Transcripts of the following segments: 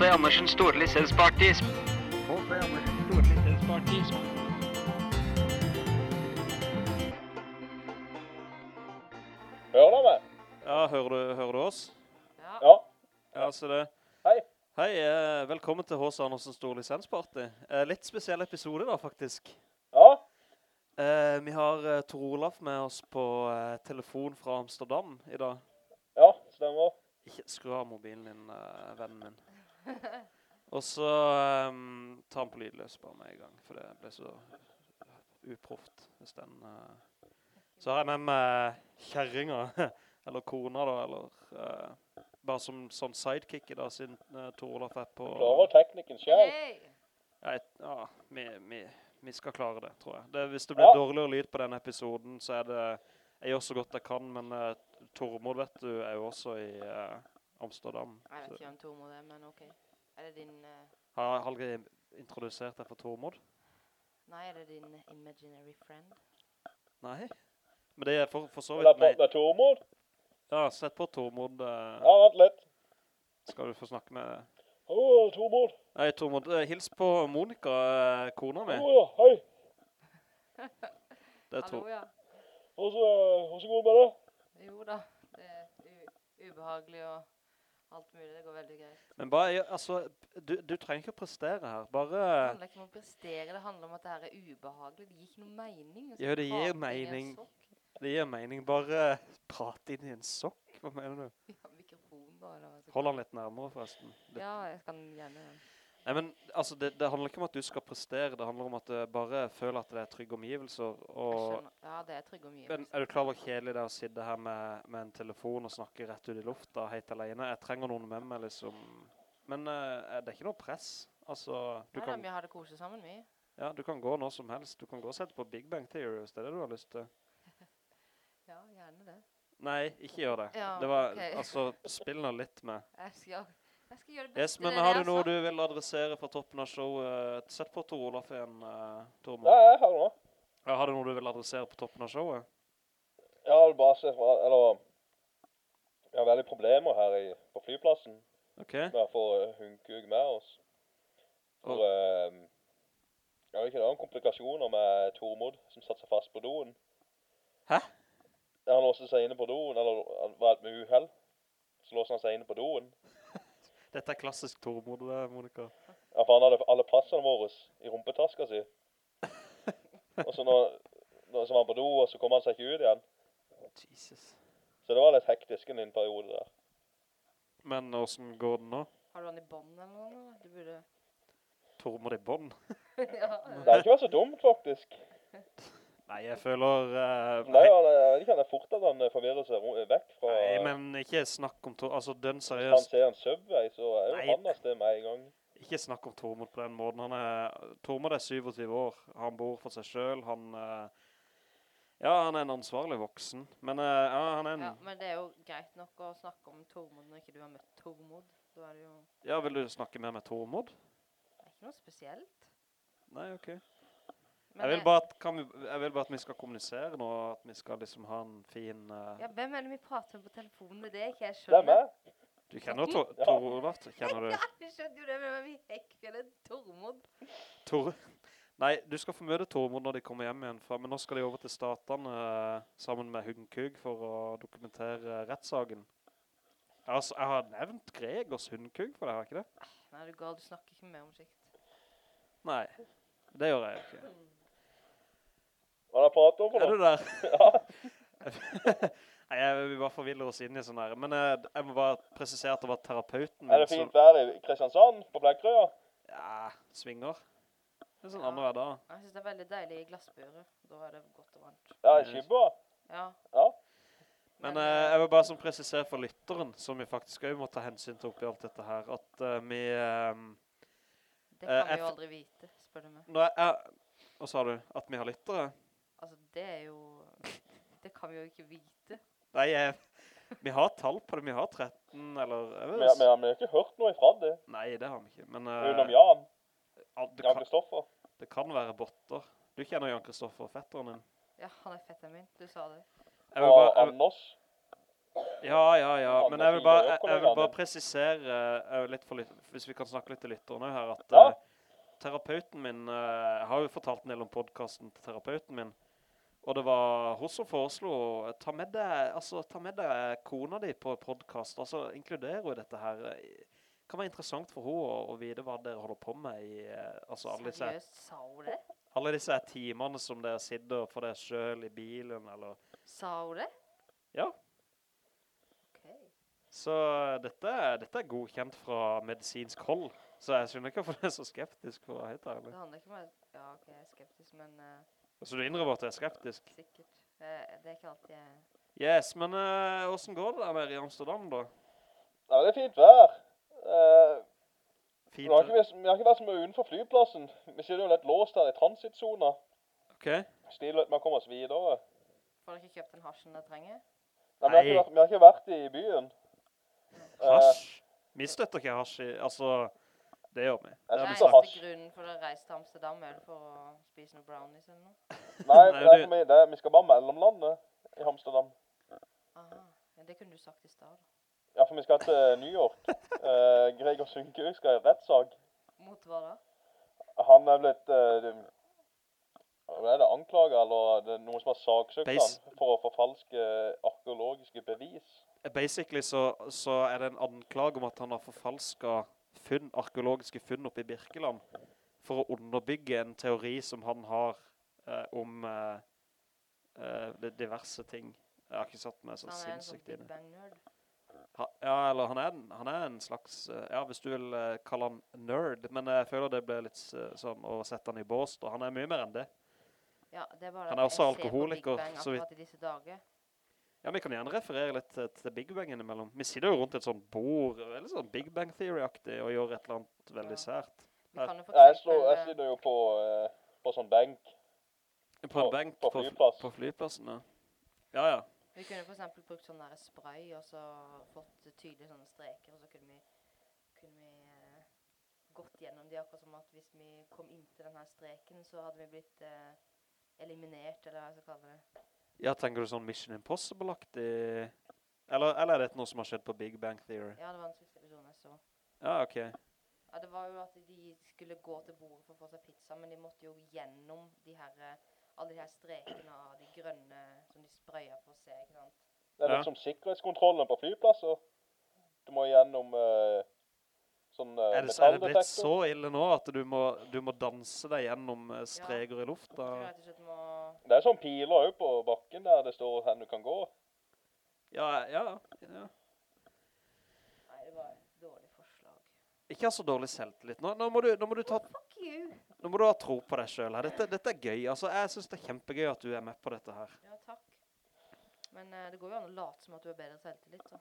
H.C. Andersens store lisensparty. H.C. Andersens store lisensparty. Hører du meg? Ja, hører du, hører du oss? Ja. Ja, så det. Hei. Hei, eh, velkommen til H.C. Andersen Stor Lisensparty. Eh, litt spesiell episode da, faktisk. Ja. Eh, vi har Tor Olaf med oss på eh, telefon fra Amsterdam i dag. Ja, stemmer. Ikke skru av mobilen din, eh, vennen min. Og så um, ta den på lydløs bare med en gang, for det ble så uproft hvis den... Uh. Så har jeg med meg kjerringa, eller kona da, eller uh, bare som sånn sidekick i dag, siden uh, Tor Olaf er på... Klarer teknikken selv. Ja, et, ja vi, vi, vi skal klare det, tror jeg. Det, hvis det blir Ja. dårligere lyd på denne episoden, så er det... Jeg gjør så godt jeg kan, men uh, Tormod, vet du, er jo også i eh, Amsterdam. Jeg vet ikke om Tormod er, men ok. Er det din... Uh... Har jeg aldri introdusert deg for Tormod? nei, er det din imaginary friend? Nei. Men det er for, for så vidt det er Tormod. Ja, sett på Tormod. Uh... Ja, vent litt. Skal du få snakke med... Hallo, Tormod. Nei, Tormod, eh, hils på Monika, uh, kona mi. Åh, ja, hei. Det er Hallo, ja. Hvordan hvordan går det med deg? Jo da, det er ubehagelig og alt mulig. Det går veldig greit. Men bare, altså, du, du trenger ikke å prestere her. Det handler ikke om å prestere, det handler om at det her er ubehagelig. Det gir ikke noe mening. Ja, det gir mening. Det gir mening. Bare prate inn i en sokk. Hva mener du? Ja, mikrofon det Hold den litt nærmere, forresten. Ja, jeg kan gjerne den. Nei, men altså, det, det handler ikke om at du skal prestere. Det handler om at du bare føler at det er trygge omgivelser. Ja, det er trygg omgivelser. men er du klar over kjedelig det å sitte her med, med en telefon og snakke rett ut i lufta, helt alene? Jeg trenger noen med meg, liksom. Men uh, det er ikke noe press. Altså, du Nei kan, vi har det koselig sammen, vi. ja, du kan gå når som helst. Du kan gå og sette på Big Bang Theory, hvis det er det du har lyst til. Ja, gjerne det. Nei, ikke gjør det. Ja, det var, okay. altså, spill nå litt med. Jeg skal, jeg det Yes, men det har du noe du vil adressere fra toppen av showet? Sett på Tor Olaf igjen, Tormo. Ja, jeg har noe. Ja, har du noe du vil adressere på toppen av showet? Ja, det er bare se fra, eller... jeg har veldig problemer her i, på flyplassen Ok. med å få eh, Hunkug med oss. For, oh. eh, jeg vet ikke, det er noen komplikasjoner med Tormod som satt seg fast på doen. Hæ? Han låste seg inne på doen, eller han var et med uheld. Så låste han seg inne på doen. Dette er klassisk Tormod, det, Monika. Ja, for han hadde alle passene våre i rumpetaska si. Og så når, når så var han på do, og så kom han seg ikke ut igjen. Jesus. Så det var litt hektisk en periode der. Men hvordan går det nå? Har du han i bånd eller noe? Du burde... Tormod i bånd? ja, Det hadde ikke vært så dumt, faktisk. Nei, jeg føler... uh, Nei, han, er- jeg vet ikke, han er fort at han forvirrer seg vekk fra... Nei, men ikke snakk om Tor... Altså, den Hvis han ser en Subway, så er jo han av sted med en gang. Ikke snakk om Tormod på den måten. Han er... Tormod er 27 år. Han bor for seg selv. Han... uh, ja, han er en ansvarlig voksen. Men uh, ja, han er en... ja, men det er jo greit nok å snakke om Tormod når ikke du har møtt Tormod. Da er det jo Ja, vil du snakke mer med Tormod? det er ikke noe spesielt. Nei, ok. Men Jeg vil, bare at, kan vi, jeg vil bare at vi skal kommunisere nå, at vi skal liksom ha en fin... uh... Ja, hvem er det vi prater med på telefonen med det? Ikke jeg skjønner. Det er meg. Du kjenner Tor, Ja. Tor Olaf? Kjenner du Ja, vi skjønner jo det, men vi hekker det Tormod. Tor? Nei, du skal få møte Tormod når de kommer hjem igjen, fra, men nå skal de over til statene uh, sammen med Hundkug for å dokumentere rettssagen. Altså, jeg har nevnt Gregors Hundkug for det, har jeg ikke det? Nei, du gal, du snakker ikke mer om sikt. Nei, det gjør jeg ikke. Hva er det jeg prater om Er du der? der? Nei, jeg bare forviller oss inn i sånn her. Men jeg, jeg må bare presisere at det var terapeuten Er det som- fint vær i Kristiansand, på Blekkrøya? Ja, svinger. Det er sånn Ja. annenhver dag. Jeg synes det er veldig deilig i glassburet. Da er det godt og varmt. Ja, i Skibba? Ja. Ja. Men eh, jeg vil bare sånn presisere for lytteren, som vi faktisk også må ta hensyn til oppi alt dette her, at uh, vi... Um, Det kan kan vi jo aldri vite, spør du meg. nå jeg... Hva sa du? At vi har lyttere? Altså, det er jo... Det kan vi jo ikke vite. Nei, jeg, vi har tall på det. Vi har 13, eller... Men, Vi, vet, vi, vi har ikke hørt noe ifra det. Nei, det har vi ikke. Men eh, Utenom Jan. det, Jan Kristoffer. det kan være botter. Du kjenner Jan Kristoffer, fetteren din. Ja, han er fetteren min. Du sa det. Jeg vil bare, jeg, Anders. ja, ja, ja. Men jeg vil bare, jeg, jeg vil bare presisere, eh, litt for litt, hvis vi kan snakke litt til lytterne her, at Ja. eh, terapeuten min, jeg har jo fortalt en del om podcasten til terapeuten min, og det var hun som foreslo, eh, ta med deg, altså, ta med deg kona di på podcast, altså inkludere hun dette her. Det kan være interessant for henne å, å vite hva dere holder på med i, eh, altså alle disse, sa hun det? alle disse timene som dere sitter for dere selv i bilen, eller, Sa hun det? ja. Ok. Så dette, er- dette er godkjent fra medisinsk hold. Så jeg skjønner ikke hvorfor det er så skeptisk, for å være helt ærlig. Det handler ikke om. Ja, ok, jeg er skeptisk, men eh, Så du innrømmer at du er skeptisk? sikkert. Eh, det er ikke alltid jeg... Yes, men uh, hvordan går det der med i Amsterdam da? Ja, det er fint vær. Eh, Fint. vi, har ikke, vi har ikke vært så mye utenfor flyplassen. Vi sitter jo litt låst her i transitsona. Ok. Stilig at med å komme oss videre. Får dere ikke kjøpt den hasjen dere trenger? Nei, vi, har ikke vært, vi har ikke vært i byen. Hasj? Hasj? Vi støtter ikke hasj i, altså, det gjør vi. Det er eneste grunnen for å reise til Amsterdam er det for å spise noen brownies eller noe. Nei, Nei, det er for meg, det vi skal bare mellomlande i Amsterdam. Aha, Men det kunne du sagt i stad. Ja, for vi skal til New York. Uh, Gregor Sunke skal i rettssak. Mot hva da? Han er blitt uh, hva er det, anklaget, eller det er noen som har saksøkt han for å forfalske arkeologiske bevis. Basically så, så er det en anklage om at han har forfalsket funn, arkeologiske funn oppe i Birkeland for å underbygge en teori som han har eh, om eh, eh, diverse ting. Jeg har ikke satt meg så Han er en sånn sinnssykt Big. Bang-nerd. Ja, eller han er, en- han er en slags, eh, ja, hvis du vil eh, kalle han nerd, men jeg føler det ble litt sånn å sette han i bås, og Han er mye mer enn det. Ja, det er bare Han er også alkoholiker, så vidt- akkurat i disse dager. Ja, vi kan gjerne referere litt til, til Big Bang innimellom. Vi sitter jo rundt et sånt bord, veldig sånn Big Bang Theory-aktig, og gjør et eller annet veldig Ja. sært. Ja, Jeg, slår, jeg eh, sitter jo på, eh, på sånn benk. På en På- benk på på, flyplass. på flyplassen, ja. Ja, ja. Vi kunne for eksempel brukt sånn der spray, og så fått tydelige sånne streker, og så kunne vi, kunne vi eh, gått gjennom de, akkurat som at hvis vi kom inn til denne streken, så hadde vi blitt eh, eliminert, eller hva jeg skal kalle det. Ja, tenker du sånn Mission Impossible-aktig? Eller, eller er det noe som har skjedd på Big Bang Theory? Ja, det var den siste episoden jeg så. Ja, ok. Ja, det var jo at de skulle gå til bordet for å få seg pizza, men de måtte jo gjennom de her, eh, alle de her strekene av de grønne som de sprøyer for å se, ikke sant? Det er Ja. litt som sikkerhetskontrollen på flyplasser. Du må gjennom uh, sånn uh, Er det, så- er det blitt så ille nå at du må, du må danse deg gjennom eh, ja. i Du lufta? rett og slett må... Det er sånn piler òg på bakken der det står hvor du kan gå. Ja, ja, ja. Nei, det var et dårlig forslag. Ikke ha så dårlig selvtillit. Nå, nå, må du, nå, må du ta, Fuck you! nå må du ha tro på deg selv her. Dette, dette er gøy. Altså, jeg synes det er kjempegøy at du er med på dette her. Ja, takk. Men uh, det går jo an å late som at du har bedre selvtillit, så.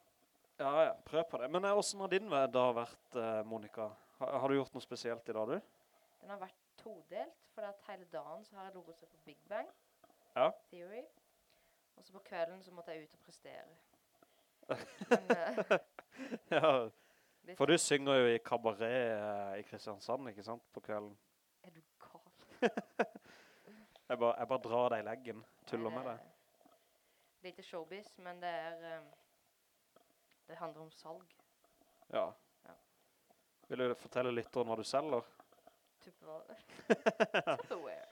Ja, ja, prøv på det. Men uh, hvordan har din dag vært, uh, Monika? Har, har du gjort noe spesielt i dag, du? Den har vært todelt, for at hele dagen så har jeg loget seg på Big Bang Ja. Theory. Og så på kvelden så måtte jeg ut og prestere. Men, eh, ja, for du synger jo i kabaret eh, i Kristiansand, ikke sant, på kvelden. Er du gal? Jeg bare, jeg bare drar deg i leggen, tuller med deg. Lite showbiz, men det er... eh, det handler om salg. Ja. Ja. Vil du fortelle litt om hva du selger? Tupperware. Tupperware.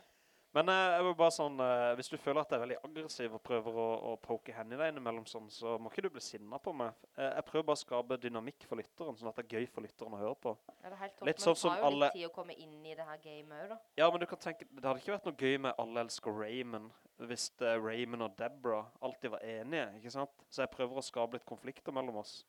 Men eh, jeg var bare sånn, eh, hvis du føler at jeg er veldig aggressiv og prøver å, å poke henne i deg innimellom sånn, så må ikke du bli sinnet på meg. Eh, jeg prøver bare å skabe dynamikk for lytteren, sånn at det er gøy for lytteren å høre på. Ja, det er helt topp, Litt men sånn det som tar jo alle- litt tid å komme inn i det her gamet også, da. Ja, men du kan tenke, det hadde ikke vært noe gøy med Alle elsker Raymond, hvis Raymond og Deborah alltid var enige, ikke sant? Så jeg prøver å skabe litt konflikter mellom oss.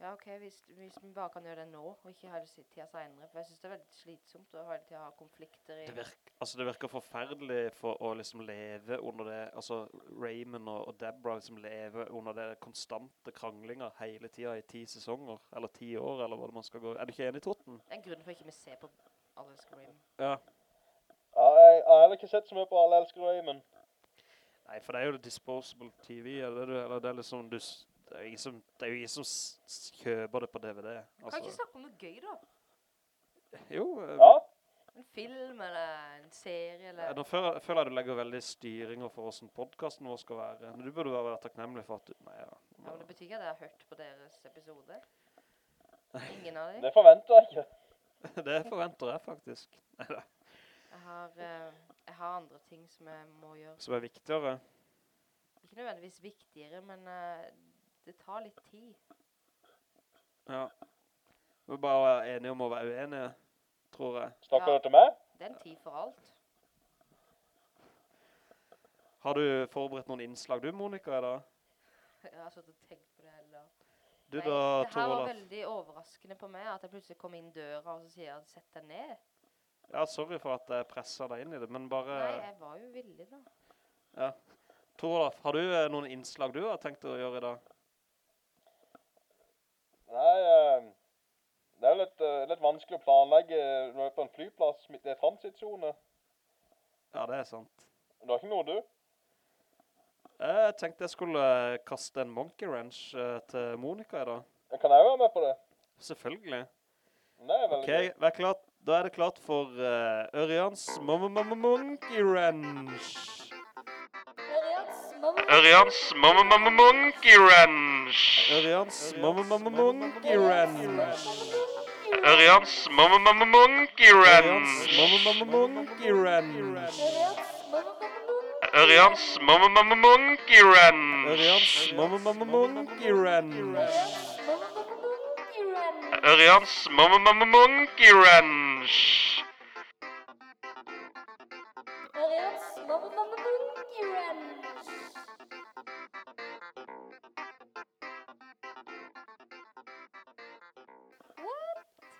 Ja, OK, hvis, hvis vi bare kan gjøre det nå, og ikke ha det si- tida seinere. For jeg syns det er veldig slitsomt å hele tida ha konflikter i Det virker, altså det virker forferdelig for å liksom leve under det, altså Raymond og, og Deborah liksom lever under det konstante kranglinga hele tida i ti sesonger, eller ti år, eller hva det man skal gå. Er du ikke enig, Totten? Det er en grunn for ikke vi ser på Alle elsker Raymond. Ja. Ja, jeg, jeg har heller ikke sett så mye på Alle elsker Raymond. Nei, for det er jo det disposable TV, eller det, eller det er liksom, du, det er jo ingen som, det er jo ingen som kjøper det på DVD. Kan ikke Altså, snakke om noe gøy, da? jo, eh, Ja, En film eller en serie eller Nå føler, jeg- føler jeg du legger veldig styringer for hvordan podcasten vår skal være. Men du burde være være takknemlig for at du... Nei, ja. Ja, men Det betyr ikke at jeg har hørt på deres episode. Ingen av dem. det forventer jeg ikke. Det forventer jeg faktisk. Neida. Jeg har, eh, jeg har andre ting som jeg må gjøre. Som er viktigere. Ikke nødvendigvis viktigere, men eh, det tar litt tid. Ja. Vi er bare enige om å være uenige, tror jeg. Snakker Ja. du til meg? Det er en tid for alt. Har du forberedt noen innslag du, Monika, i dag? Jeg har satt og tenkt på det hele dagen. Du Nei, da, det her var veldig overraskende på meg, at jeg plutselig kom inn døra og så sier jeg 'sett deg ned'. Ja, sorry for at jeg presset deg inn i det, men bare... Nei, jeg var jo villig, da. Ja. Torolaf, har du eh, noen innslag du har tenkt å gjøre i dag? Nei, eh, det er litt, eh, litt vanskelig å planlegge når du er på en flyplass midt i en transittsone. Ja, det er sant. Du har ikke noe, du? Jeg tenkte jeg skulle eh, kaste en monkey wrench til Monika i dag. Jeg kan jeg være med på det? Selvfølgelig. Det er veldig Ok, gøy. vær klart. Da er det klart for uh, Ørjans Monkey Wrench. Ørjans Monkey Wrench. Ørjans Monkey Wrench. Ørjans Monkey Ørjans Wrench. Monkey Wrench. Ørjans Monkey Wrench. Ørjans Monkey Wrench. Ørjans Monkey Wrench.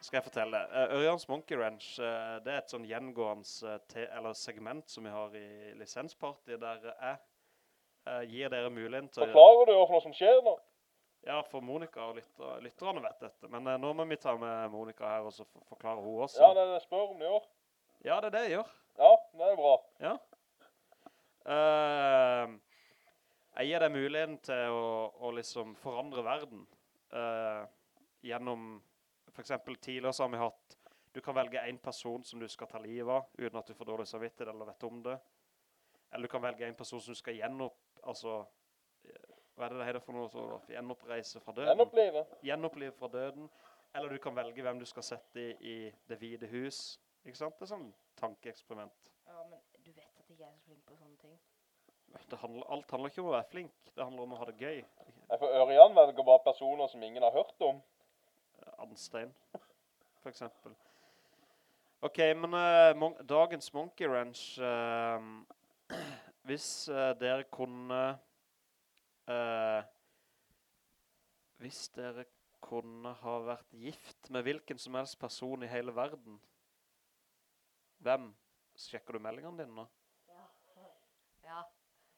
Skal jeg fortelle? Uh, Ørjans Monkey Ranch uh, det er et sånn gjengående uh, segment som vi har i lisensparty, der jeg uh, gir dere muligheten til å Forklarer du hva for noe som skjer nå? Ja, for Monika og lytter, lytterne vet dette, men nå må vi ta med Monika her, og så for- forklare hun også. Ja, det er det jeg spør om du gjør. Ja, det er det jeg gjør. Ja, det er bra. Ja. Jeg gir deg muligheten til å, å liksom forandre verden gjennom for eksempel tidligere så har vi hatt du kan velge en person som du skal ta livet av uten at du får dårlig samvittighet eller vet om det. Eller du kan velge en person som du skal gjenopp, altså eh, hva er det det heter for noe? Så, gjenoppreise fra døden Gjenopplive. gjenopplive fra døden, eller du kan velge hvem du skal sette i, i det hvide hus. Ikke sant? Det er sånn tankeeksperiment. Ja, men du vet at jeg er så flink på sånne ting. Det handler, alt handler ikke om å være flink, det handler om å ha det gøy. Jeg får Ørjan velger bare personer som ingen har hørt om. Anstein, for eksempel. Ok, men uh, mon dagens Monkey Ranch, uh, hvis uh, dere kunne, hvis dere kunne ha vært gift med hvilken som helst person i hele verden, hvem? Sjekker du meldingene dine nå? Ja.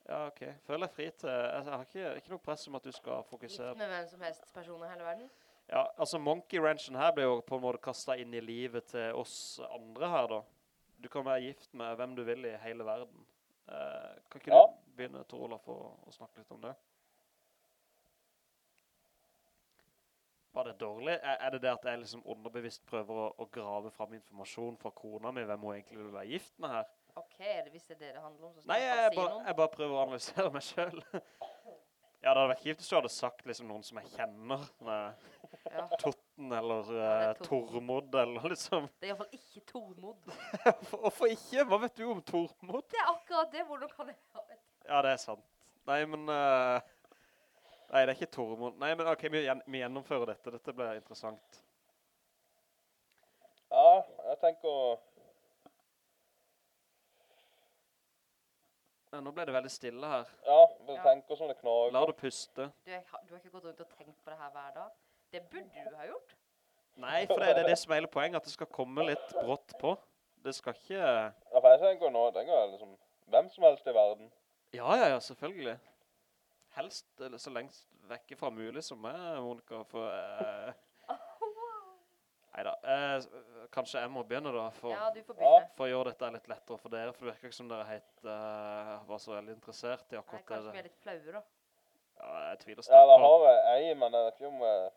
Ja, ok. Føler jeg fri til, jeg har ikke, ikke noe press om at du skal Gift fokusere. med hvem som helst person i hele verden. Ja, altså Monkey Ranchen her ble jo på en måte kastet inn i livet til oss andre her da. Du kan være gift med hvem du vil i hele verden. Eh, kan ikke Ja. du begynne, Tor Olaf, å, å snakke litt om det? Var det dårlig? Er, er det det at jeg liksom underbevisst prøver å, å grave fram informasjon fra kona mi, hvem hun egentlig vil være gift med her? OK, er det hvis det er det det handler om, så skal Nei, jeg jeg, bare si bare, noen. jeg bare prøver å analysere meg selv. ja, det hadde vært kjipt hvis du hadde sagt liksom noen som jeg kjenner, Ja. Totten eller Ja, det er uh, Totten. Tormod, eller liksom. Det er iallfall ikke Tormod. Hvorfor ikke? Hva vet du om Tormod? Det er akkurat det. Hvordan kan jeg ha et Ja, det er sant. Nei, men... Uh, nei, det er ikke Tormod. Nei, men ok, vi, gjen vi gjennomfører dette. Dette blir interessant. Ja, jeg tenker Ja, nå ble det veldig stille her. Ja, jeg Ja. tenker som det knager. La det puste. du, har- du har ikke gått rundt og tenkt på det her hver dag? Det burde du ha gjort. Nei, for det, det er det som er hele poenget, at det skal komme litt brått på. Det skal ikke... Ja, for jeg tenker nå, tenker jeg liksom, hvem som helst i verden. Ja, ja, ja, selvfølgelig. Helst eller så lengst vekk fra mulig som er, Monika, for... Eh, Neida, eh, kanskje jeg må begynne da, for, Ja, du får begynne. for å gjøre dette litt lettere for dere, for det virker ikke som dere helt eh, var så veldig interessert i Nei, akkurat kanskje vi er litt flaue da. Ja, jeg tviler Ja, sterkt det har jeg ei, men jeg vet ikke om... eh,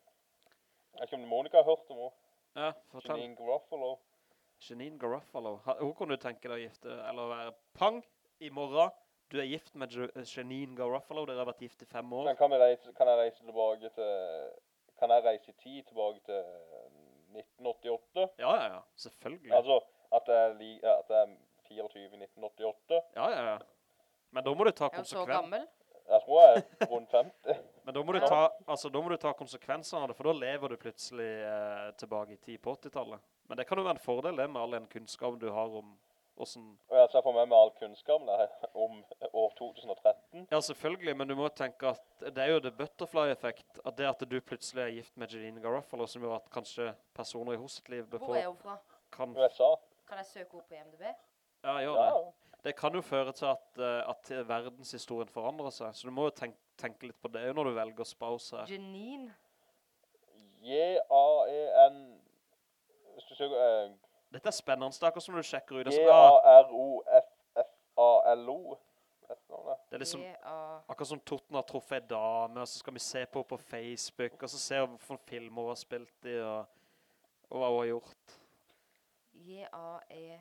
Jeg vet ikke om Monica har hørt om henne. Ja, fortell. Janine Garofalo. Janine Garofalo. Hun kunne du tenke deg å gifte, eller være pang i morgen. Du er gift med Janine Garofalo, dere har vært gift i fem år. Men kan, reise, kan jeg reise tilbake til... Kan jeg reise tid tilbake til 1988? Ja, ja, ja, selvfølgelig. Altså, at det er li, at det er 24 i 1988? Ja, ja, ja. Men da må du ta Er hun så gammel? Jeg tror jeg er rundt 50. Men da må, du ta, altså, da må du ta konsekvensene av det, for da lever du plutselig eh, tilbake i tid på 80-tallet. Men det kan jo være en fordel det med all den kunnskapen du har om hvordan... Og jeg ser for meg med all kunnskapen der om år 2013. Ja, selvfølgelig, men du må tenke at det er jo det butterfly-effekt, at det at du plutselig er gift med Janine Garofalo, som gjør at kanskje personer i hos sitt liv Hvor er hun fra? kan... USA. Kan jeg søke opp på IMDb? Ja, gjør Ja, det. Det kan jo føre til at, eh, at verdenshistorien forandrer seg, så du må jo tenke, tenke litt på det når du velger spouse. Janine. J-A-E-N... Hvis du søker... eh, Dette er spennende, det er akkurat som når du sjekker ut. Det, G-A-R-O-F-F-A-L-O. Det er liksom akkurat som Totten har truffet en dame, og så skal vi se på på Facebook, og så se hvilke filmer hun har spilt i, og, og hva hun har gjort. J-A-E...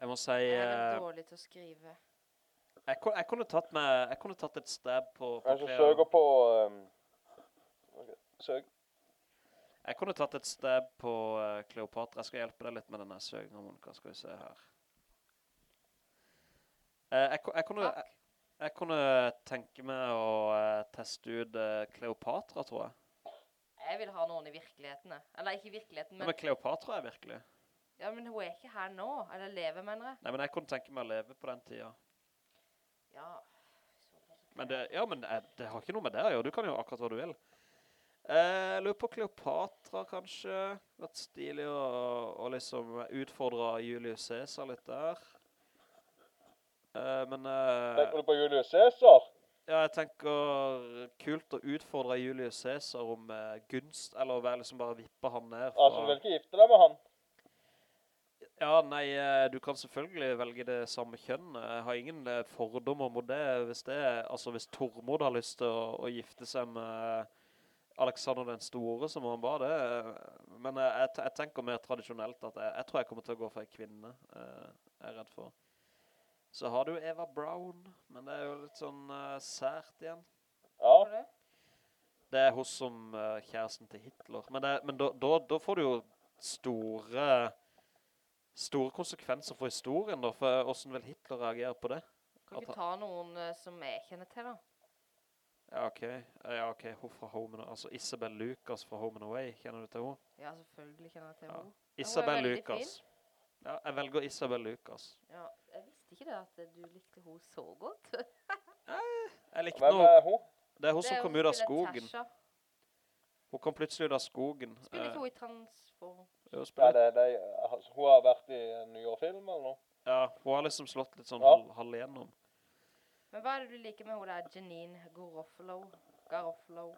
Jeg må si... Jeg er eh, dårlig til å skrive. jeg, jeg, kunne tatt med, jeg kunne tatt et stab på, på Jeg søker på... Um, okay. søk. Jeg kunne tatt et stab på uh, Kleopatra. Jeg skal hjelpe deg litt med denne søgningen, Monika. Skal vi se her. Eh, jeg, jeg, kunne, jeg, jeg kunne tenke meg å eh, teste ut eh, Kleopatra, tror jeg. Jeg vil ha noen i virkeligheten. Eller ikke i virkeligheten, Men, men... men Kleopatra er virkelig. Ja, men hun er ikke her nå. Eller lever, mener jeg. Nei, men jeg kunne tenke meg å leve på den tiden. Ja. Men det, ja, men det, det har ikke noe med det å gjøre. Du kan jo akkurat hva du vil. Eh, Jeg lurer på Kleopatra, kanskje. Vært stilig å, å liksom utfordre Julius Caesar litt der. Eh, men eh, Tenker du på Julius Caesar? ja, jeg tenker kult å utfordre Julius Caesar om gunst, eller å liksom bare vippe han ned. fra- Altså, du vil ikke gifte deg med han? Ja, nei, du kan selvfølgelig velge det samme kjønn. Jeg har ingen fordommer mot det. Hvis det altså hvis Tormod har lyst til å, å gifte seg med Alexander den Store, så må han bare det. eh, Men eh, jeg, jeg tenker mer tradisjonelt at jeg, jeg tror jeg kommer til å gå for en kvinne, eh, jeg er redd for. Så har du Eva Brown, men det er jo litt sånn sært igjen. Ja. det? Er hos som kjæresten til Hitler. Men, det, men da, da, da får du jo store, store konsekvenser for historien da, for hvordan vil Hitler reagere på det? Kan ikke ta noen som jeg kjenner til, da? Ja, ok. Ja, ok. Hun fra Home and Altså Isabel Lucas fra Home and Away. Kjenner du til henne? Ja, selvfølgelig kjenner jeg til Ja. henne. Isabel Lucas. Ja, jeg velger Isabel Lucas. Ja, jeg visste ikke det at eh, du likte henne så godt. Jeg likte Hvem er hun? Det er hun som kom ut av skogen. Tasha. Hun kom plutselig ut av skogen. Spiller Eh, ikke hun i Transform? jo, Ja, spiller- det, det, altså, hun har vært i en nyere film eller noe? ja, hun har liksom slått litt sånn Ja. halv, halv igjennom. Men hva er det du liker med hun der Janine Garofalo? Garofalo?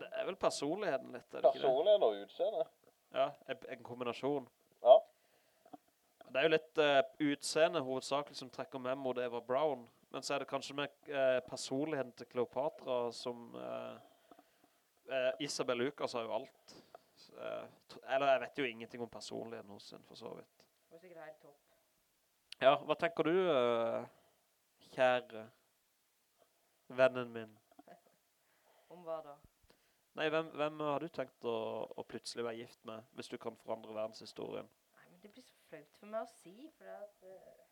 Det er vel personligheten litt, er det ikke det? Personligheten og utseende? Ja, en, en kombinasjon. Ja. Det er jo litt uh, utseende hovedsakelig som trekker med mot Eva Brown, men så er det kanskje med uh, personligheten til Kleopatra som Uh, eh, Isabel Lucas har jo alt. Eh, eller jeg vet jo ingenting om personligheten hos henne, for så vidt. Hun er sikkert helt topp. Ja, hva tenker du, eh, kjære vennen min? Om hva da? Nei, hvem, hvem har du tenkt å, å plutselig være gift med, hvis du kan forandre verdenshistorien? Nei, men det blir så flaut for meg å si, for det at uh,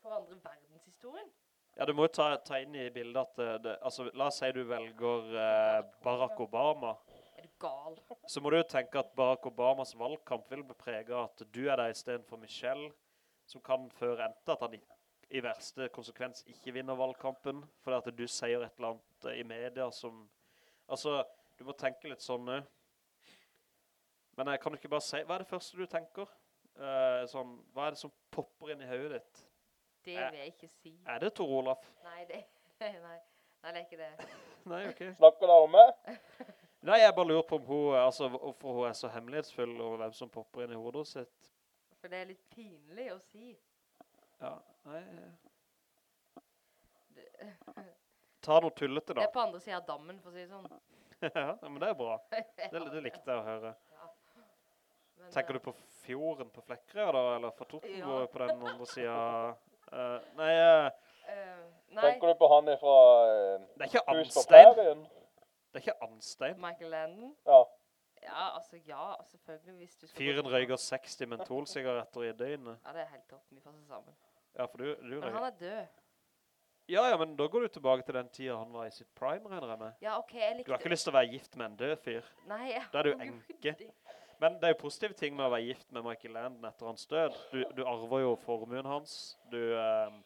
forandre verdenshistorien. Ja, du må jo ta, ta inn i bildet at det, det, altså, la oss si du velger uh, Barack Obama, Er du gal? så må du jo tenke at Barack Obamas valgkamp vil beprege at du er der i stedet for Michelle, som kan føre enten at han i, i verste konsekvens ikke vinner valgkampen, fordi at du sier et eller annet eh, i media som, altså, Du må tenke litt sånn nå. Men jeg kan ikke bare si, hva er det første du tenker? Uh, sånn, hva er det som popper inn i høyet ditt? Det Eh. vil jeg ikke si. Er det Tor Olaf? Nei, det, nei, nei, det er ikke det. Nei, ok. Snakker du om meg? Nei, jeg bare lurer på om hun, altså, hvorfor hun er så hemmelighetsfull, og hvem som popper inn i hodet sitt. For det er litt pinlig å si. Ja, nei... eh, Ta noe tullete da. det er på andre siden av dammen, for å si det sånn. ja, men det er bra. Det, det likte jeg å høre. Men, Tenker eh, du på fjorden på Flekkerøy da, eller for Totenbo Ja. på den andre siden? Uh, nei, eh, eh, Nei, Tenker du på han fra uh, det er ikke Anstein. Det er ikke Anstein. Michael Landon? Ja. Ja, altså, ja, selvfølgelig, hvis du skal... Fyren røyker 60 mentolsigaretter i døgnet. Ja, det er helt topp, vi får se sammen. Ja, for du, du Men han er død. Ja, ja, men da går du tilbake til den tiden han var i sitt prime, regner jeg med. Ja, ok, jeg likte... Du har ikke lyst til å være gift med en død fyr. Nei, jeg Da er du enke. Men det er jo positive ting med å være gift med Michael Landon etter hans død. Du, du arver jo formuen hans. Du, eh,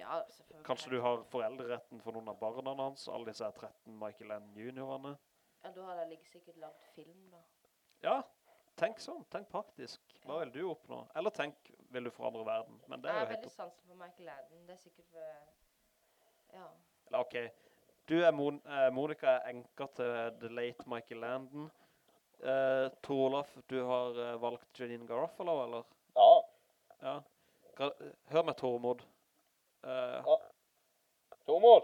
Ja, kanskje du har foreldreretten for noen av barna hans, alle disse her 13 Michael Landon juniorene. Ja, da har jeg like sikkert lagd film, da. Ja, tenk sånn, tenk praktisk. Hva vil du oppnå? Eller tenk, vil du forandre verden? Men det Jeg er jo helt veldig sansen for Michael Landon. Det er sikkert for... Ja. Eller ok, du er Mon eh, Monica er enker til The Late Michael Landon. Eh, Tor Olaf, du har eh, valgt Janine Garofalo, eller? Ja. Ja. Hør med Tormod. Eh, Tormod,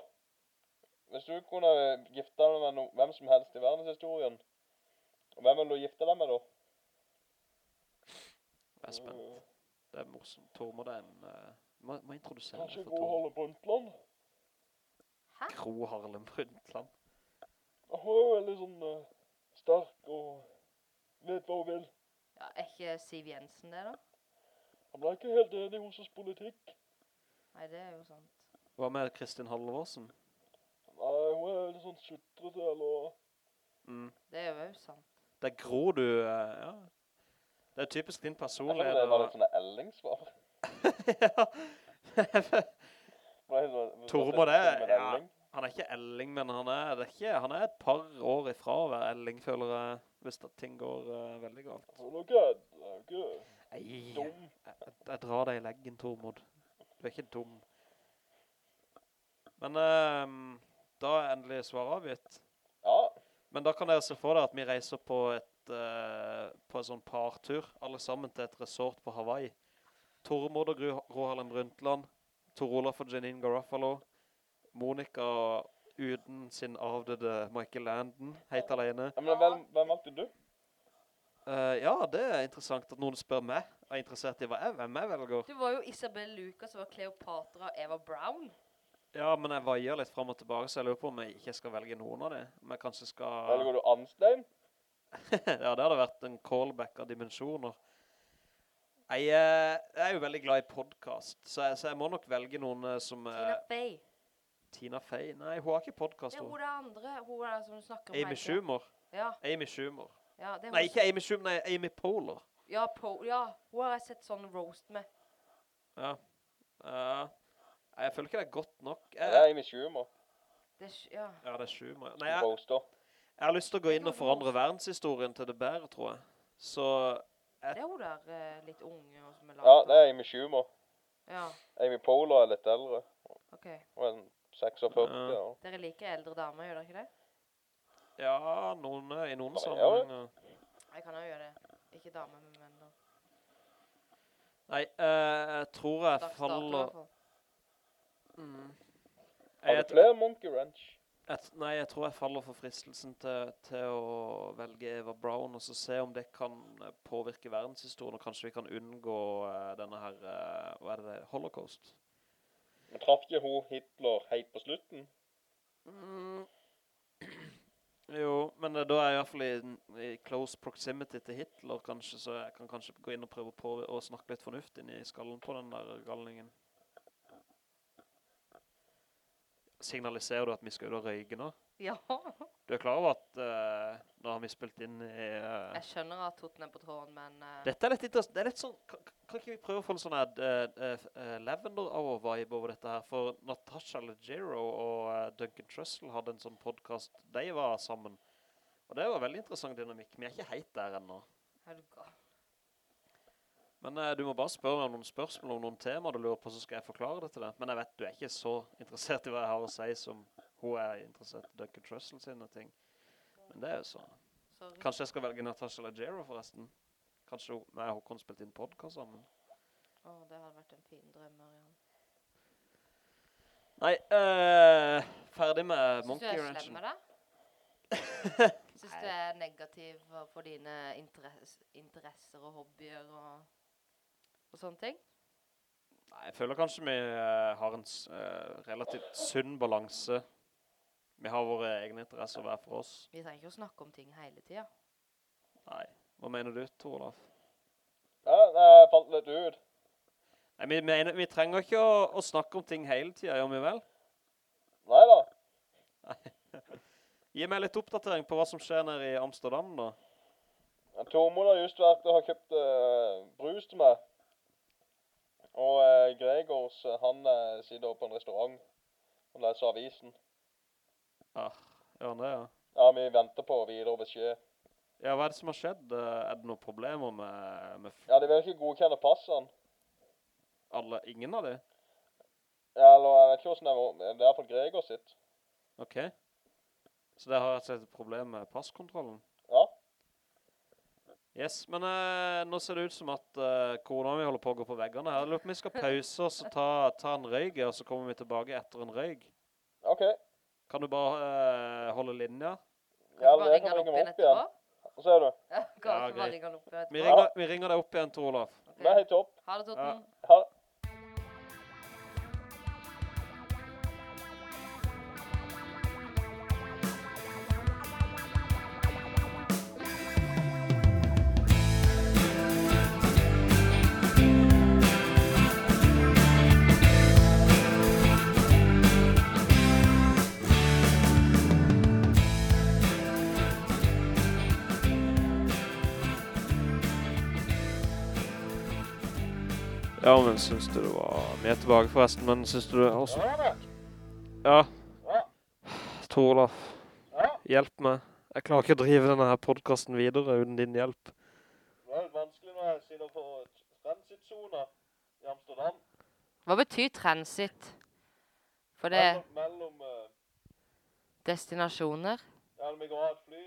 hvis du kunne gifte deg med no hvem som helst i verdenshistorien, hvem vil du gifte deg med da? jeg er spent. Det er morsomt. Tormod er en... Uh, må, må introdusere Kanskje deg for Gro Tormod. Harlem Brundtland? Hæ? Gro Harlem Brundtland. Hun er jo veldig sånn uh, sterk og vet hva hun vil. ja. Er ikke Siv Jensen det, da? Han ble ikke helt enig i hennes politikk. Nei, det er jo sant. Hva med Kristin Halvorsen? Nei, hun er litt sånn sutrete, eller... Mm. Det er jo sant. Det er Gro du... Uh, ja. Det er typisk din personlighet. det var litt sånn Elling-svar. ja. Sånn- Tormod sånn er, ja, han er ikke Elling, men han er, det er ikke, han er et par år ifra å være Elling, føler jeg, hvis ting går uh, veldig galt. Ikke, hun er ikke Nei, jeg, jeg drar deg i leggen, Tormod. Du er ikke dum. Men um, da er endelig svaret avgitt. Ja, Men da kan dere se for dere at vi reiser på et, på en sånn partur, alle sammen til et resort på Hawaii. Tormod og Gro Rundtland Harlem Brundtland, Tor Olaf og Janine Garofalo, Monica uten sin avdøde Michael Landon, helt alene. Ja, men hvem, hvem valgte du? Uh, ja, det er interessant at noen spør meg, er interessert i hva jeg, hvem jeg velger. Du var jo Isabel Lucas var Cleopatra og Eva Brown. Ja, men jeg veier litt frem og tilbake, så jeg lurer på om jeg ikke skal velge noen av det. Om jeg kanskje skal... Velger du Anstein? ja, det hadde vært en callback av dimensjoner. Jeg, eh, jeg er jo veldig glad i podcast, så jeg, så jeg må nok velge noen eh, som... eh, Tina Fey. Tina Fey? Nei, hun har ikke podcast. Det er hun det andre. Hun er som du snakker om Amy. Schumer. Ja, Amy Schumer. ja, det Nei, ikke Amy Schumer, nei, Amy Poehler. Ja, po ja, hun har jeg sett sånn roast med. Ja. Uh, jeg føler ikke det er godt nok. Det er Amy Schumer. Det, er ja. ja, det er Schumer. Nei, jeg, Roaster. Jeg har lyst til å gå inn og forandre verdenshistorien til det bedre, tror jeg. Så Det er hun der eh, litt unge og som er Ja, det er Amy Schumer. Ja, Amy Poehler er litt eldre. ok. Hun er en 46, Ja. ja. Dere liker eldre damer, gjør dere ikke det? ja, noen, i noen Ja, ja. Jeg kan jo gjøre det. Ikke damer, men menn da. Nei, eh, jeg tror jeg Dags dato i faller... hvert fall. Mm. Har du flere Monkey Ranch? Jeg, nei, jeg tror jeg faller for fristelsen til, til å velge Eva Brown, og så se om det kan eh, påvirke verdenshistorien, og kanskje vi kan unngå eh, denne her, eh, hva er det det, holocaust. Men traff ikke hun Hitler helt på slutten? Mm. Jo, men da er jeg i hvert fall i, i close proximity til Hitler, kanskje, så jeg kan kanskje gå inn og prøve på å snakke litt fornuft inn i skallen på den der galningen. Signaliserer du at vi skal ut og røyke nå? Ja, Du er klar over at uh, nå har vi spilt inn i... Uh, jeg skjønner at Totten er på tråden, men... Uh, dette er litt interessant. Det er litt sånn... Kan, kan ikke vi prøve å få en sånn her Lavender Hour-vibe over dette her? For Natasha Leggero og Duncan Trussell hadde en sånn podcast. De var sammen. Og det var veldig interessant dynamikk. Vi er ikke heit der ennå. Er du gal? Men eh, du må bare spørre meg om noen spørsmål om noen temaer du lurer på, så skal jeg forklare det til deg. Men jeg vet du er ikke så interessert i hva jeg har å si som hun er interessert i Duncan Trussell sine ting. Men det er jo sånn. Sorry. Kanskje jeg skal velge Natasha Leggero forresten. Kanskje hun, nei, hun Håkon spilte inn podcast sammen. Å, det hadde vært en fin drøm, Marianne. Nei, eh, ferdig med Synes du Monkey jeg er slem Ranchen. med deg? Synes du er negativ for dine interess interesser og hobbyer og, og sånne ting? Nei, jeg føler kanskje vi eh, har en eh, relativt sunn balanse. Vi har våre egne interesser hver for oss. Vi trenger ikke å snakke om ting hele tiden. Nei, hva mener du, Tor Olaf? Ja, jeg falt litt ut. Nei, vi, mener, vi trenger ikke å, å snakke om ting hele tiden, gjør vi vel? Nei da. Nei. Gi meg litt oppdatering på hva som skjer nede i Amsterdam da. Tormod har just vært og har kjøpt uh, brus til meg. Og eh, Gregors, eh, han eh, sitter på en restaurant og leser avisen. Ah, gjør han det, ja? Ja, vi venter på videre beskjed. Ja, hva er det som har skjedd? Eh, Er det noen problemer med, med Ja, de vil ikke godkjenne passene. alle, ingen av de? Ja, eller jeg vet ikke hvordan det er, Det er fall Gregor sitt. Ok. Så det har rett og slett et problem med passkontrollen? Ja. Yes, men eh, nå ser det ut som at eh, kona mi holder på å gå på veggene her. Jeg lurer på om vi skal pause oss og ta, ta en røyg, og så kommer vi tilbake etter en røyg. OK. Kan du bare eh, holde linja? Kan Ja, du det kan han ringe opp igjen opp igjen. etterpå? Hva ser du? Ja, kan Ja, du bare greit. ringe han opp igjen Vi etterpå? ringer, vi ringer deg opp igjen, Tor Olav. Ok. Det er helt topp. Ha det, Totten. Ha det. Ja, men synes du det var... Er tilbake forresten, men synes du det... Også... Ja. Ja. Tor Olaf, hjelp meg. Jeg klarer ikke å drive denne her podcasten videre uten din hjelp. Det er vanskelig når jeg sitter på transitzona i Amsterdam. Hva betyr transit? For det er Mellom, mellom eh, destinasjoner? Ja, vi går av et fly,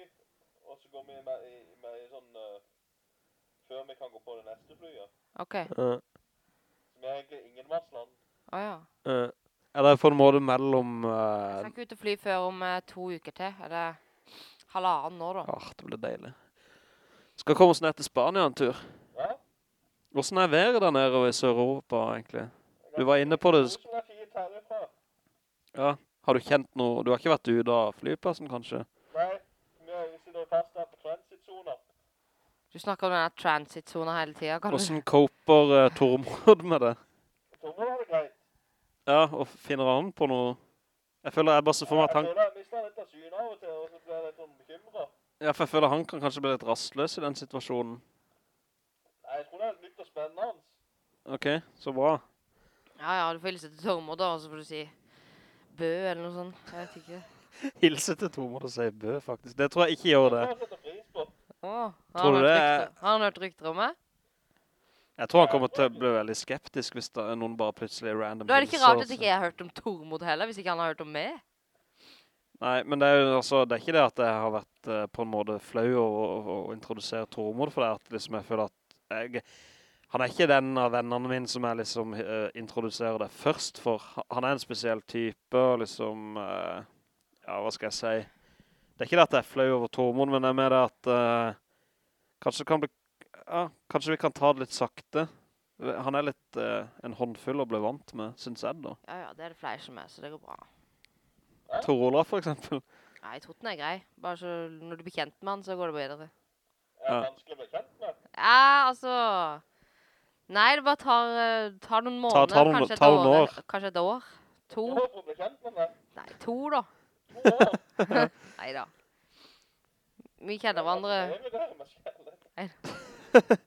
og så går vi med, i, med i sånn uh, Før vi kan gå på det neste flyet. Ok. Uh, Vi er ingen ingenmannsland. Å ja. uh, er det på en måte mellom... Jeg Uh, skal ikke ut og fly før om uh, to uker til. Er det halvannen nå, da? ah, det blir deilig. Skal komme oss ned til Spania en tur. Ja. Hvordan er været der nede i Sør-Europa, egentlig? Du var inne på det. Som er fint herifra. Ja, har du kjent noe... Du har ikke vært ute av flyplassen, kanskje? Nei, vi er- vi sitter fast her på transitzona. Du snakker om denne transit-zona hele tiden, kan? Hvordan koper uh, Tormod med det? Tormod er greit. Ja, og finner han på noe... Jeg føler jeg bare så for meg at Jeg han... føler jeg mister litt av synet av og til, og så blir jeg litt sånn bekymret. Ja, for jeg føler han kan kanskje bli litt rastløs i den situasjonen. Nei, jeg tror det er nytt og spennende. Ok, så bra. Ja, ja, du får hilse til Tormod da, og så får du si Bø eller noe sånt. Jeg vet ikke. Hilse til Tormod og si bø, faktisk. Det tror jeg ikke gjør det. Det setter pris på. Åh, har han rykter- Har han hørt rykter om meg? Jeg tror han kommer til å bli veldig skeptisk hvis er noen bare plutselig random Da er det ikke rart at ikke jeg har hørt om Tormod heller, hvis ikke han har hørt om meg. Nei, men det er jo altså, det er ikke det at jeg har vært eh, på en måte flau å, å, å introdusere Tormod, for det er at liksom jeg føler at jeg, han er ikke den av vennene mine som jeg liksom eh, introduserer det først, for han er en spesiell type, og liksom, eh, ja, hva skal jeg si? Det er ikke det at jeg er flau over Tormod, men det er mer det at uh, kanskje, kan bli, ja, kanskje vi kan ta det litt sakte. Han er litt uh, en håndfull å bli vant med, synes jeg da. Ja, ja, det er det flere som er, så det går bra. Tor Olav for eksempel. Nei, Totten er grei. Bare så når du blir kjent med han, så går det bedre. Er det vanskelig å bli kjent med. Ja, altså... Nei, det bare tar, eh, tar noen måneder, tar noen- kanskje, et tar noen år, år. kanskje et år. To? Du håper å bli kjent med deg. Nei, to da. To år. Neida. Vi kjenner hverandre.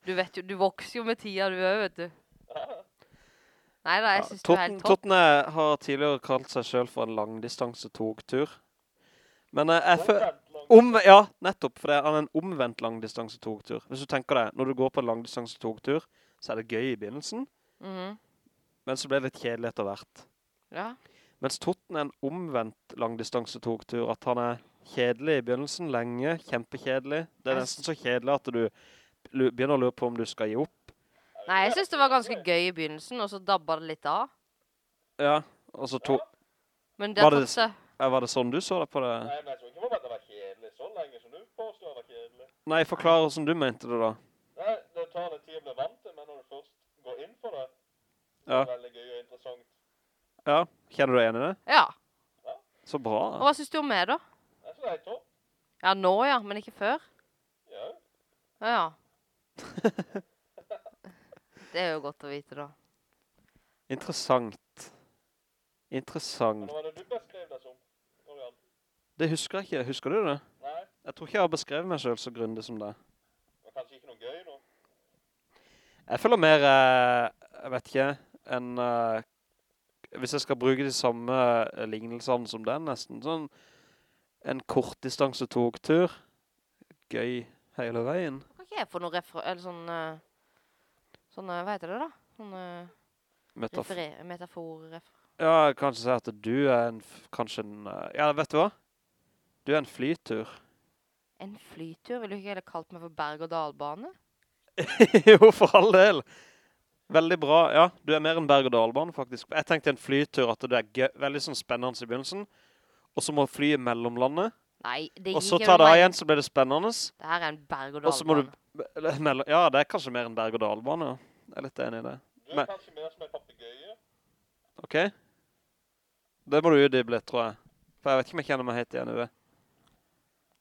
Du vet jo, du vokser jo med tida du er, vet du. Neida, jeg synes du er Totten, helt topp. Totten er- har tidligere kalt seg selv for en langdistanse togtur. Men eh, jeg, føler... Om, ja, nettopp, for det er en omvendt langdistanse togtur. Hvis du tenker deg, når du går på en langdistanse togtur, så er det gøy i begynnelsen, Mhm. men så blir det litt kjedelig etter hvert. Ja. Mens Totten er en omvendt langdistanse togtur, at han er kjedelig i begynnelsen, lenge, kjempekjedelig. Det er nesten så kjedelig at du begynner å lure på om du skal gi opp. Nei, jeg synes det var ganske gøy i begynnelsen, og så dabba det litt av. Ja, og så to... Men det Var har det- tatt seg. Var det sånn du så det på det? Nei, men jeg tror ikke at det var kjedelig så lenge som du påstår det var kjedelig. Nei, forklar hvordan du mente det da. Nei, det tar litt tid å bli vant til, men når du først går inn for det, det Ja. er det veldig gøy og interessant. Ja, kjenner du deg igjen i det? Ja. Så Og hva synes du om meg da? Ja, nå ja, men ikke før. Ja. Ja, ja. Det er jo godt å vite da. Interessant. Men Interessant. hva var det du beskrev deg som, Orian? Det husker jeg ikke. Husker du det? Nei, Jeg tror ikke jeg har beskrevet meg selv så grundig som det. det var kanskje ikke noe gøy nå. Jeg føler mer, eh, jeg vet ikke, en, eh, hvis jeg skal bruke de samme eh, lignelsene som den nesten, sånn en kortdistanse togtur, gøy hele veien. Kan ikke jeg få noe refer... Eller sånn... eh, Sånn, eh, hva heter det da? Sånn Metaf referer... Metafor... Ja, jeg kan ikke si at du er en, kanskje en, eh, ja, vet du hva? Du er en flytur. en flytur? Vil du ikke heller kalt meg for berg- og dalbane? jo, for all del. Veldig bra. Ja, du er mer en berg- og dalbane, faktisk. Jeg tenkte en flytur, at det er veldig sånn spennende i begynnelsen. Og så må flyet mellomlande. Nei, det Og så tar det av igjen, så blir det spennende. Det her er en berg- og Og så må dalbane. eller mellom- Ja, det er kanskje mer en berg- og dalbane, ja. Jeg er litt enig i det. Du er Men- kanskje mer som en papegøye. Ok? Det må du utdype litt, tror jeg. For jeg vet ikke om jeg kjenner meg helt igjen i det.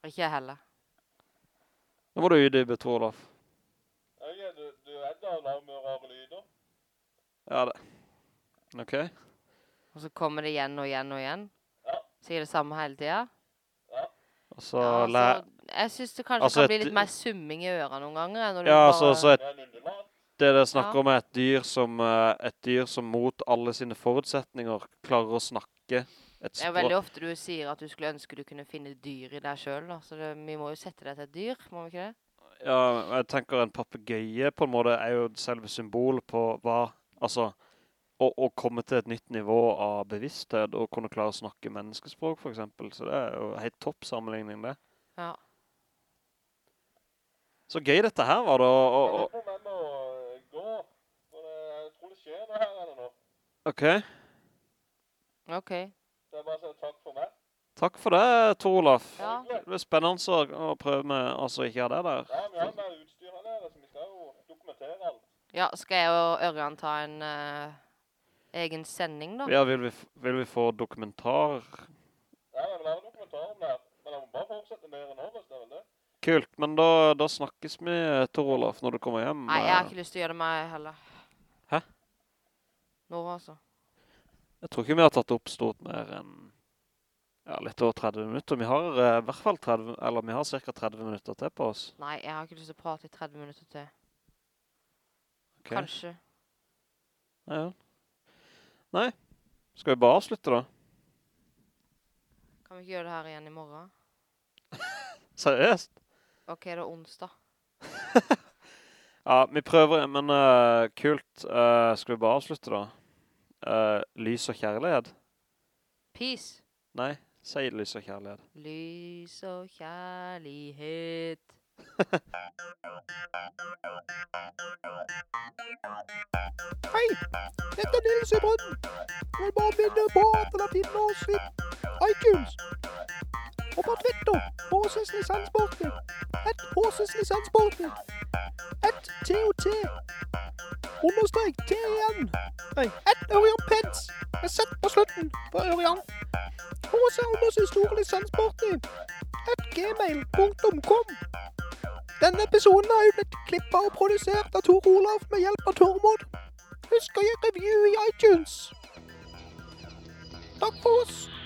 Ikke jeg heller. Nå må du utdype, tror Olaf. Ja, du, du er av å rare lyder. Ja, det. Ok. Og så kommer det igjen og igjen og igjen. Sier det samme hele tiden. Og så Ja, altså, jeg synes det kanskje Altså kan bli litt mer summing i ørene noen ganger. Når Ja, bare... altså, så et, Det er det snakker Ja. om er et dyr som, eh, et dyr som mot alle sine forutsetninger klarer å snakke Det er veldig ofte du sier at du skulle ønske du kunne finne dyr i deg selv, da. Så det, vi må jo sette deg til et dyr, må vi ikke det? Ja, jeg tenker en papegøye på en måte er jo selve symbol på hva, altså, å, og, komme til et nytt nivå av bevissthet og kunne klare å snakke menneskespråk, for eksempel. Så det er jo helt topp sammenligning, det. Ja. Så gøy dette her var det, og, og, Jeg og med meg å gå. For jeg tror det skjer noe her eller nå. ok. Ok. Det er bare sånn takk for meg. Takk for det, Tor Olaf. Ja. Det blir spennende å, prøve med, altså ikke ha det der. Ja, vi har mer utstyr her nede, så vi skal jo dokumentere alt. Ja, skal jeg og Ørjan ta en eh, egen sending, da? Ja, vil vi, vil vi få dokumentar? Ja, det vil være dokumentar om det her. Men jeg må bare fortsette mer enn nå, hvis det er vel det. Kult, men da, da snakkes vi, Tor Olaf, når du kommer hjem. Nei, jeg har Eh, ikke lyst til å gjøre det meg heller. Hæ? Nå, altså. Jeg tror ikke vi har tatt opp stort mer enn ja, litt over 30 minutter. Vi har eh, i hvert fall 30, eller vi har cirka 30 minutter til på oss. Nei, jeg har ikke lyst til å prate i 30 minutter til. Okay. Kanskje. Ja, ja. Nei, skal vi bare avslutte da? Kan vi ikke gjøre det her igjen i morgen? Seriøst? Ok, det er onsdag. Ja, vi prøver, men uh, kult. Uh, skal vi bare avslutte da? Uh, lys og kjærlighet? Peace. Nei, si lys og kjærlighet. Lys og kjærlighet. Hei, dette er Nils i Brønnen. Jeg vil bare minne på at finner oss i iTunes. Og Twitter, HCS Lisenssporten. Et Åses Lisenssporten. Et TOT. Understrek T igjen. Nei, et Ørjan Peds. Med Z på slutten på Ørjan. Åse Anders store lisenssporten. Et gmail.com. Denne episoden har jo blitt klippet og produsert av Tor Olav med hjelp av Tormod. Husk å gi review i iTunes. Takk for oss.